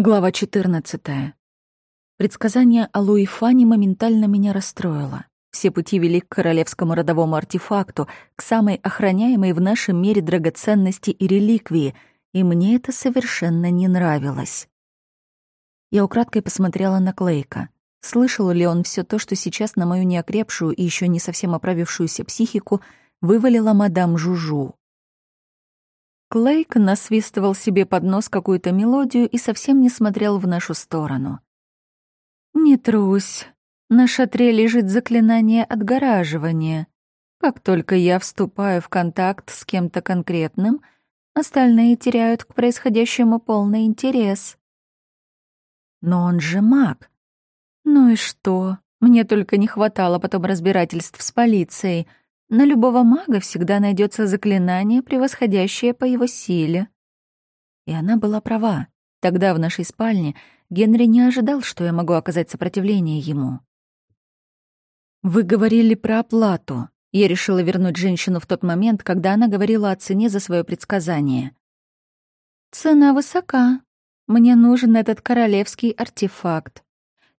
Глава 14. Предсказание о Луи Фане моментально меня расстроило. Все пути вели к королевскому родовому артефакту, к самой охраняемой в нашем мире драгоценности и реликвии, и мне это совершенно не нравилось. Я украдкой посмотрела на Клейка. Слышал ли он все то, что сейчас на мою неокрепшую и еще не совсем оправившуюся психику вывалила мадам Жужу? Клейк насвистывал себе под нос какую-то мелодию и совсем не смотрел в нашу сторону. «Не трусь. На шатре лежит заклинание отгораживания. Как только я вступаю в контакт с кем-то конкретным, остальные теряют к происходящему полный интерес». «Но он же маг». «Ну и что? Мне только не хватало потом разбирательств с полицией», на любого мага всегда найдется заклинание, превосходящее по его силе. И она была права. Тогда в нашей спальне Генри не ожидал, что я могу оказать сопротивление ему. «Вы говорили про оплату». Я решила вернуть женщину в тот момент, когда она говорила о цене за свое предсказание. «Цена высока. Мне нужен этот королевский артефакт.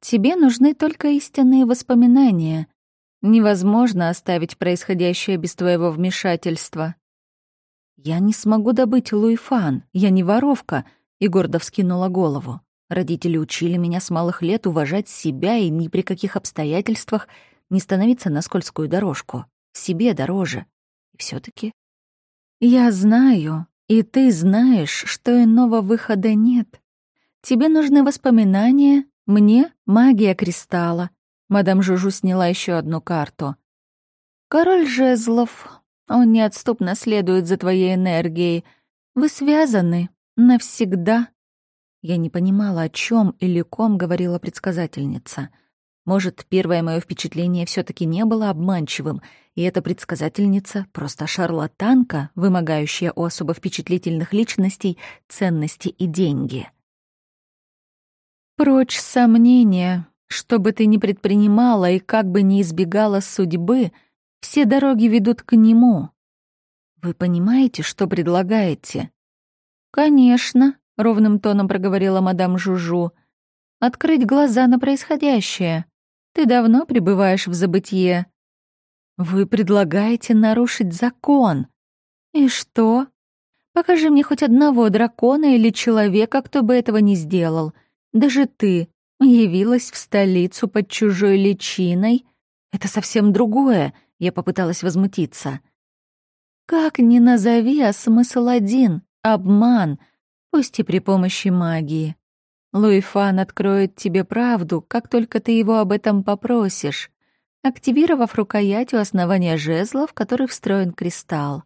Тебе нужны только истинные воспоминания, Невозможно оставить происходящее без твоего вмешательства. Я не смогу добыть Луифан, я не воровка, и гордо вскинула голову. Родители учили меня с малых лет уважать себя и ни при каких обстоятельствах не становиться на скользкую дорожку. Себе дороже. И все таки Я знаю, и ты знаешь, что иного выхода нет. Тебе нужны воспоминания, мне — магия кристалла, Мадам Жужу сняла еще одну карту. «Король жезлов, он неотступно следует за твоей энергией. Вы связаны навсегда». Я не понимала, о чем или ком говорила предсказательница. Может, первое мое впечатление все таки не было обманчивым, и эта предсказательница — просто шарлатанка, вымогающая у особо впечатлительных личностей ценности и деньги. «Прочь сомнения», что бы ты ни предпринимала и как бы ни избегала судьбы, все дороги ведут к нему. Вы понимаете, что предлагаете? Конечно, ровным тоном проговорила мадам Жужу. Открыть глаза на происходящее. Ты давно пребываешь в забытье. Вы предлагаете нарушить закон. И что? Покажи мне хоть одного дракона или человека, кто бы этого не сделал. Даже ты, Явилась в столицу под чужой личиной? Это совсем другое, я попыталась возмутиться. Как ни назови, а смысл один — обман, пусть и при помощи магии. Луифан откроет тебе правду, как только ты его об этом попросишь, активировав рукоять у основания жезла, в который встроен кристалл.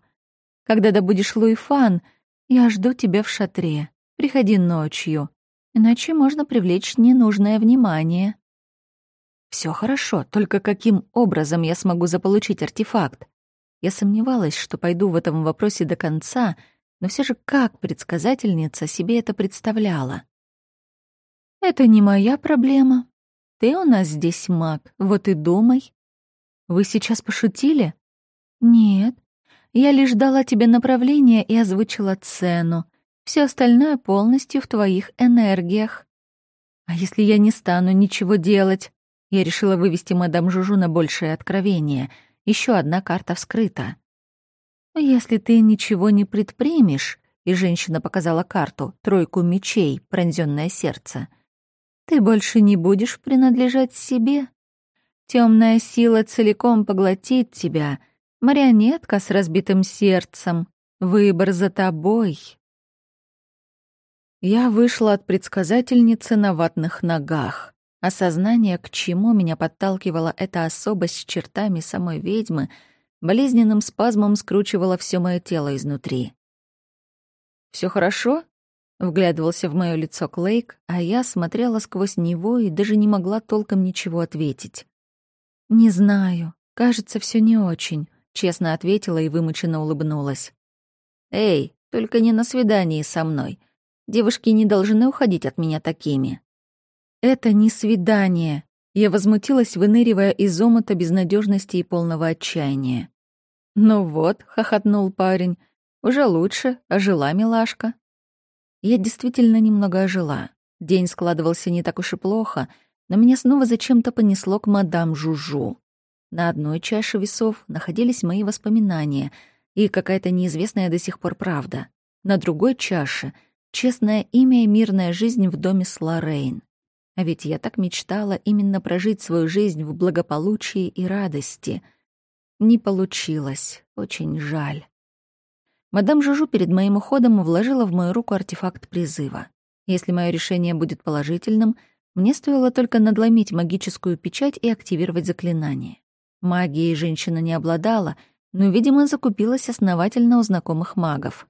Когда добудешь Луифан, я жду тебя в шатре. Приходи ночью. Иначе можно привлечь ненужное внимание. Все хорошо, только каким образом я смогу заполучить артефакт? Я сомневалась, что пойду в этом вопросе до конца, но все же как предсказательница себе это представляла? Это не моя проблема. Ты у нас здесь маг, вот и думай. Вы сейчас пошутили? Нет. Я лишь дала тебе направление и озвучила цену. Все остальное полностью в твоих энергиях. А если я не стану ничего делать? Я решила вывести мадам Жужу на большее откровение. Еще одна карта вскрыта. Если ты ничего не предпримешь, и женщина показала карту, тройку мечей, пронзенное сердце, ты больше не будешь принадлежать себе. Темная сила целиком поглотит тебя, марионетка с разбитым сердцем. Выбор за тобой. Я вышла от предсказательницы на ватных ногах. Осознание, к чему меня подталкивала эта особость с чертами самой ведьмы, болезненным спазмом скручивало все мое тело изнутри. Все хорошо?» — вглядывался в мое лицо Клейк, а я смотрела сквозь него и даже не могла толком ничего ответить. «Не знаю. Кажется, все не очень», — честно ответила и вымученно улыбнулась. «Эй, только не на свидании со мной. Девушки не должны уходить от меня такими. Это не свидание. Я возмутилась, выныривая из омута безнадежности и полного отчаяния. «Ну вот», — хохотнул парень, — «уже лучше, ожила милашка». Я действительно немного ожила. День складывался не так уж и плохо, но меня снова зачем-то понесло к мадам Жужу. На одной чаше весов находились мои воспоминания и какая-то неизвестная до сих пор правда. На другой чаше — честное имя и мирная жизнь в доме с Лоррейн. А ведь я так мечтала именно прожить свою жизнь в благополучии и радости. Не получилось. Очень жаль. Мадам Жужу перед моим уходом вложила в мою руку артефакт призыва. Если мое решение будет положительным, мне стоило только надломить магическую печать и активировать заклинание. Магией женщина не обладала, но, видимо, закупилась основательно у знакомых магов.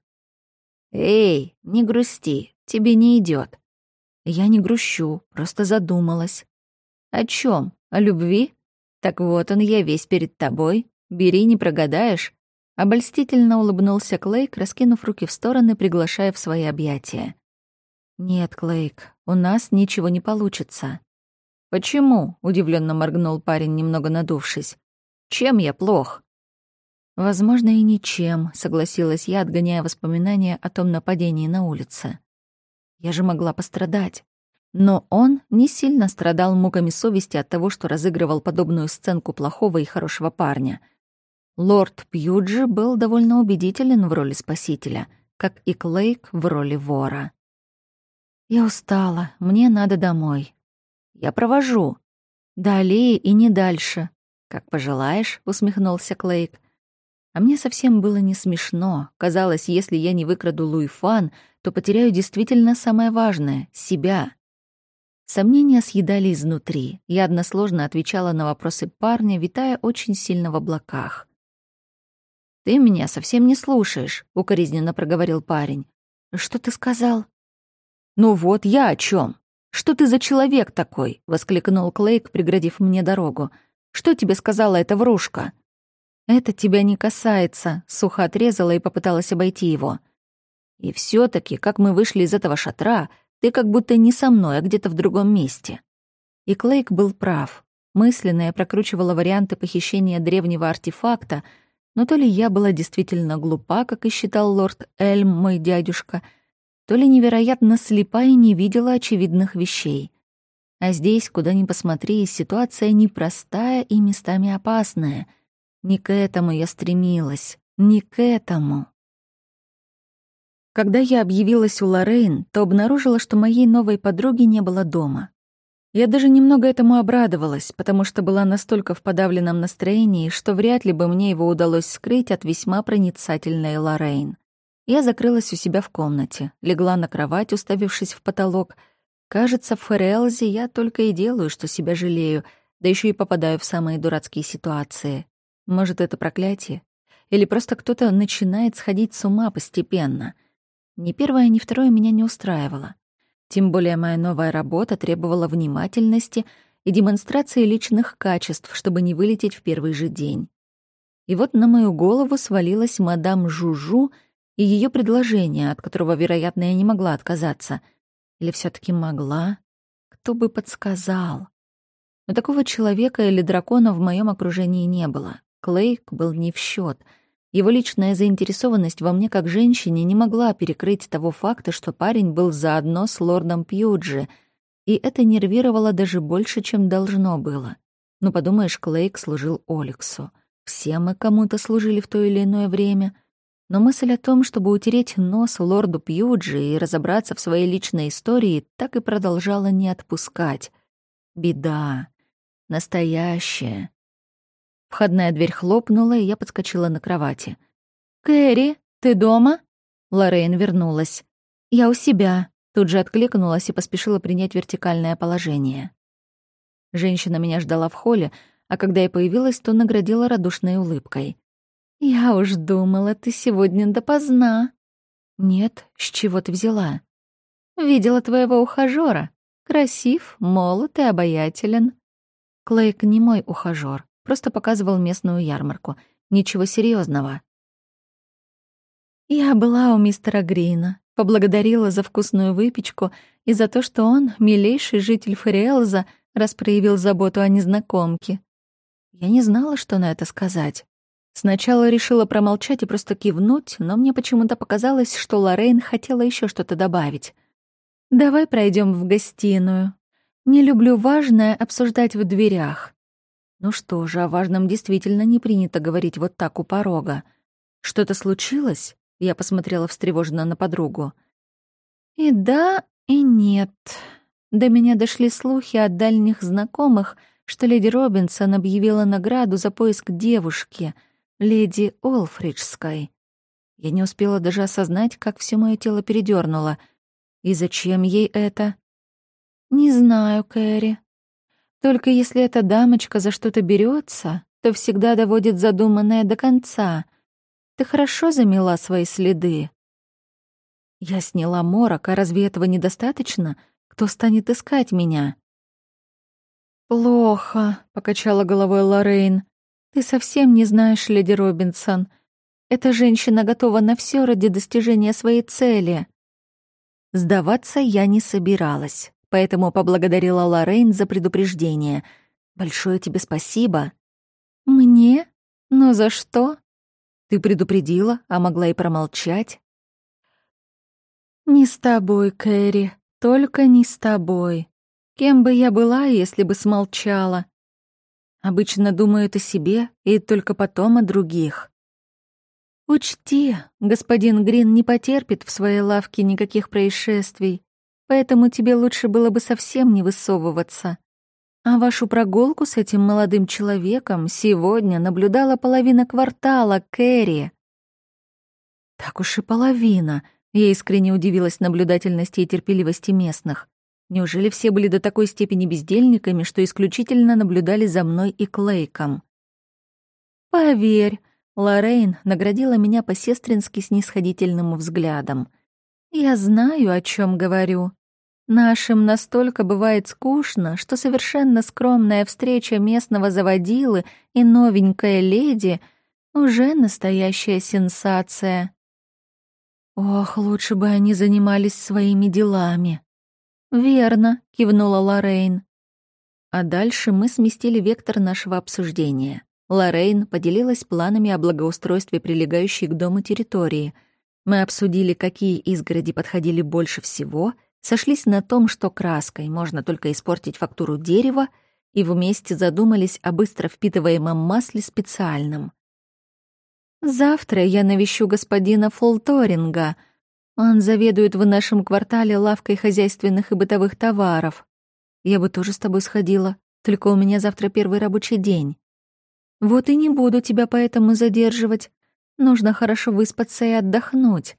«Эй, не грусти, тебе не идет. Я не грущу, просто задумалась. О чем? О любви? Так вот он я весь перед тобой. Бери, не прогадаешь. Обольстительно улыбнулся Клейк, раскинув руки в стороны, приглашая в свои объятия. «Нет, Клейк, у нас ничего не получится». «Почему?» — удивленно моргнул парень, немного надувшись. «Чем я плох?» «Возможно, и ничем», — согласилась я, отгоняя воспоминания о том нападении на улице. Я же могла пострадать. Но он не сильно страдал муками совести от того, что разыгрывал подобную сценку плохого и хорошего парня. Лорд Пьюджи был довольно убедителен в роли спасителя, как и Клейк в роли вора. «Я устала, мне надо домой. Я провожу. Далее и не дальше. Как пожелаешь», — усмехнулся Клейк. А мне совсем было не смешно. Казалось, если я не выкраду Луи Фан, то потеряю действительно самое важное — себя. Сомнения съедали изнутри. Я односложно отвечала на вопросы парня, витая очень сильно в облаках. «Ты меня совсем не слушаешь», — укоризненно проговорил парень. «Что ты сказал?» «Ну вот, я о чем. Что ты за человек такой?» — воскликнул Клейк, преградив мне дорогу. «Что тебе сказала эта врушка?» «Это тебя не касается», — сухо отрезала и попыталась обойти его. «И все таки как мы вышли из этого шатра, ты как будто не со мной, а где-то в другом месте». И Клейк был прав. Мысленно я прокручивала варианты похищения древнего артефакта, но то ли я была действительно глупа, как и считал лорд Эльм, мой дядюшка, то ли невероятно слепа и не видела очевидных вещей. А здесь, куда ни посмотри, ситуация непростая и местами опасная — не к этому я стремилась, не к этому. Когда я объявилась у Лоррейн, то обнаружила, что моей новой подруги не было дома. Я даже немного этому обрадовалась, потому что была настолько в подавленном настроении, что вряд ли бы мне его удалось скрыть от весьма проницательной Лоррейн. Я закрылась у себя в комнате, легла на кровать, уставившись в потолок. Кажется, в Ферелзе я только и делаю, что себя жалею, да еще и попадаю в самые дурацкие ситуации. Может, это проклятие? Или просто кто-то начинает сходить с ума постепенно? Ни первое, ни второе меня не устраивало. Тем более моя новая работа требовала внимательности и демонстрации личных качеств, чтобы не вылететь в первый же день. И вот на мою голову свалилась мадам Жужу и ее предложение, от которого, вероятно, я не могла отказаться. Или все таки могла? Кто бы подсказал? Но такого человека или дракона в моем окружении не было. Клейк был не в счет. Его личная заинтересованность во мне как женщине не могла перекрыть того факта, что парень был заодно с лордом Пьюджи, и это нервировало даже больше, чем должно было. Ну, подумаешь, Клейк служил Оликсу. Все мы кому-то служили в то или иное время. Но мысль о том, чтобы утереть нос лорду Пьюджи и разобраться в своей личной истории, так и продолжала не отпускать. Беда. Настоящая. Входная дверь хлопнула, и я подскочила на кровати. «Кэрри, ты дома?» Лоррейн вернулась. «Я у себя», — тут же откликнулась и поспешила принять вертикальное положение. Женщина меня ждала в холле, а когда я появилась, то наградила радушной улыбкой. «Я уж думала, ты сегодня допоздна». «Нет, с чего ты взяла?» «Видела твоего ухажёра. Красив, молод и обаятелен». Клейк не мой ухажёр. Просто показывал местную ярмарку. Ничего серьезного. Я была у мистера Грина, поблагодарила за вкусную выпечку и за то, что он, милейший житель Фариэлза, раз проявил заботу о незнакомке. Я не знала, что на это сказать. Сначала решила промолчать и просто кивнуть, но мне почему-то показалось, что Лоррейн хотела еще что-то добавить. Давай пройдем в гостиную. Не люблю важное обсуждать в дверях. Ну что же, о важном действительно не принято говорить вот так у порога. Что-то случилось? Я посмотрела встревоженно на подругу. И да, и нет. До меня дошли слухи от дальних знакомых, что леди Робинсон объявила награду за поиск девушки, леди Олфриджской. Я не успела даже осознать, как все мое тело передернуло. И зачем ей это? Не знаю, Кэрри. Только если эта дамочка за что-то берется, то всегда доводит задуманное до конца. Ты хорошо замела свои следы. Я сняла морок, а разве этого недостаточно? Кто станет искать меня? Плохо, покачала головой Лоррейн. Ты совсем не знаешь, леди Робинсон. Эта женщина готова на все ради достижения своей цели. Сдаваться я не собиралась поэтому поблагодарила Лоррейн за предупреждение. «Большое тебе спасибо». «Мне? Но за что?» «Ты предупредила, а могла и промолчать». «Не с тобой, Кэрри, только не с тобой. Кем бы я была, если бы смолчала? Обычно думают о себе и только потом о других. Учти, господин Грин не потерпит в своей лавке никаких происшествий поэтому тебе лучше было бы совсем не высовываться. А вашу прогулку с этим молодым человеком сегодня наблюдала половина квартала, Кэрри. Так уж и половина. Я искренне удивилась наблюдательности и терпеливости местных. Неужели все были до такой степени бездельниками, что исключительно наблюдали за мной и Клейком? Поверь, Лоррейн наградила меня по-сестрински снисходительным взглядом. Я знаю, о чем говорю. Нашим настолько бывает скучно, что совершенно скромная встреча местного заводилы и новенькая леди уже настоящая сенсация. Ох, лучше бы они занимались своими делами. Верно, кивнула Лорейн. А дальше мы сместили вектор нашего обсуждения. Лорейн поделилась планами о благоустройстве прилегающей к дому территории. Мы обсудили, какие изгороди подходили больше всего — сошлись на том, что краской можно только испортить фактуру дерева, и вместе задумались о быстро впитываемом масле специальном. «Завтра я навещу господина Фолторинга. Он заведует в нашем квартале лавкой хозяйственных и бытовых товаров. Я бы тоже с тобой сходила, только у меня завтра первый рабочий день. Вот и не буду тебя поэтому задерживать. Нужно хорошо выспаться и отдохнуть».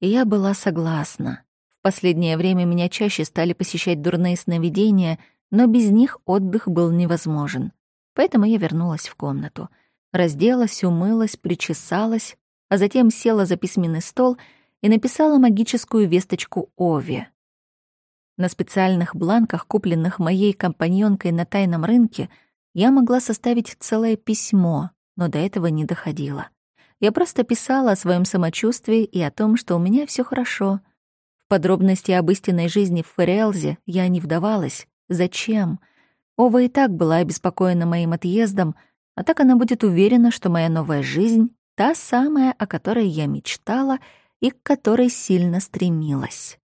Я была согласна. Последнее время меня чаще стали посещать дурные сновидения, но без них отдых был невозможен. Поэтому я вернулась в комнату. Разделась, умылась, причесалась, а затем села за письменный стол и написала магическую весточку Ове. На специальных бланках, купленных моей компаньонкой на тайном рынке, я могла составить целое письмо, но до этого не доходило. Я просто писала о своем самочувствии и о том, что у меня все хорошо — подробности об истинной жизни в Ферелзе я не вдавалась. Зачем? Ова и так была обеспокоена моим отъездом, а так она будет уверена, что моя новая жизнь — та самая, о которой я мечтала и к которой сильно стремилась.